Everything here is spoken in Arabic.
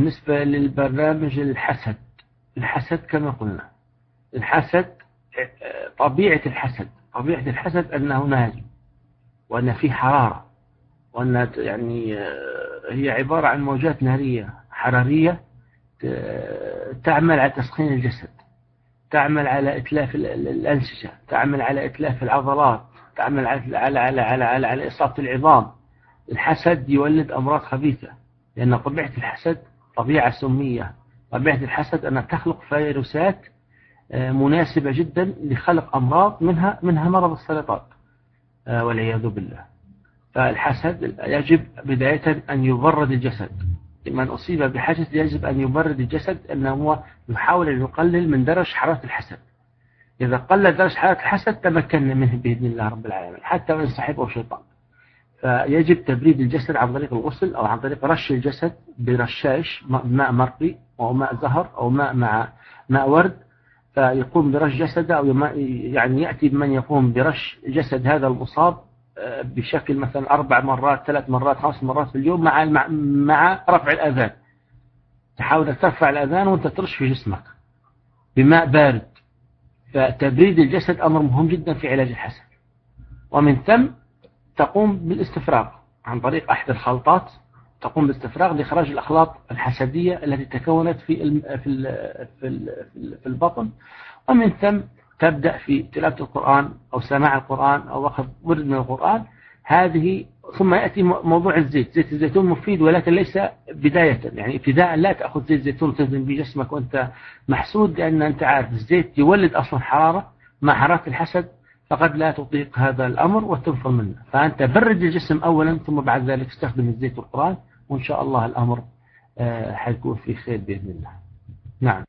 بالنسبة للبرنامج الحسد الحسد كما قلنا. الحسد طبيعة الحسد طبيعة الحسد أنه ناجم وأن فيه حرارة وأن يعني هي عبارة عن موجات نارية حرارية تعمل على تسخين الجسد تعمل على إتلاف الأنسجة تعمل على إتلاف العضلات تعمل على على على على, على, على إصابة العظام. الحسد يولد أمراض خبيثة لأن طبيعة الحسد طبيعة سمية. طبيعة الحسد أنها تخلق فيروسات آه، مناسبة جدا لخلق أمراض منها منها مرض السرطان آه، والعياذ بالله. فالحسد يجب بداية أن يبرد الجسد. من أصيب بحسد يجب أن يبرد الجسد أنه هو يحاول أن يقلل من درجة حرارة الحسد. إذا قل درجة حرارة الحسد تمكن منه بإذن الله رب العالمين. حتى وإن صاحبه شيطان. فيجب تبريد الجسد عن طريق الغسل أو عن طريق رش الجسد برشاش ماء مرقي أو ماء زهر أو ماء مع ماء ورد فيقوم برش جسده أو يعني يأتي بمن يقوم برش جسد هذا المصاب آه، بشكل مثلا أربع مرات ثلاث مرات خمس مرات في اليوم مع مع رفع الأذان. تحاول ترفع الأذان وأنت ترش في جسمك بماء بارد. فتبريد الجسد أمر مهم جدا في علاج الحسد. ومن ثم تقوم بالاستفراغ عن طريق أحد الخلطات تقوم بالاستفراغ لإخراج الأخلاط الحسدية التي تكونت في في في البطن. ومن ثم تبدأ في تلاوة القرآن أو سماع القرآن أو أخذ ورد من القرآن. هذه ثم يأتي موضوع الزيت. زيت الزيتون مفيد ولكن ليس بداية. يعني ابتداء لا تأخذ زيت زيتون تنزل بجسمك وأنت محسود لأن أنت عارف الزيت يولد أصلا حرارة مع حرارة الحسد فقد لا تطيق هذا الأمر وتنفر منه. فأنت برد الجسم أولا ثم بعد ذلك استخدم الزيت والقرآن وإن شاء الله الأمر آه، حيكون في خير بإذن الله. نعم.